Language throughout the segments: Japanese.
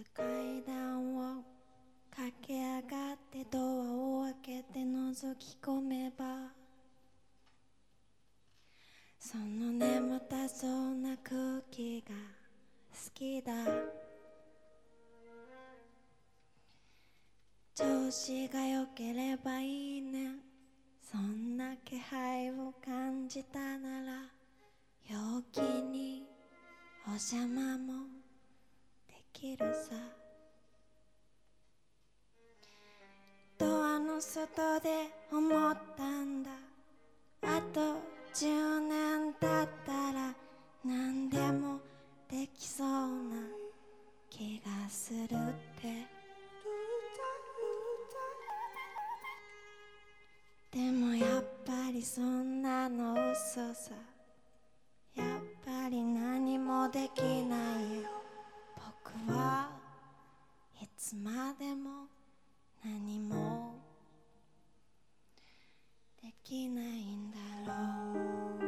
つ階段を駆け上がってドアを開けて覗き込めばその眠たそうな空気が好きだ。調子が良ければいいね。そんな気配を感じたなら陽気にお邪魔もきるさ。ドアの外で思ったんだ。あと10年経ったら何でもできそうな気がするって。でもやっぱりそんなの嘘さ。やっぱり何もできないよ。はいつまでも何もできないんだろう「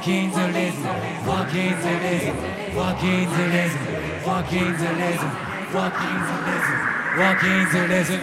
Fuckinsolism, Fuckinsolism, Fuckinsolism, Walking Fuckinsolism, Fuckinsolism.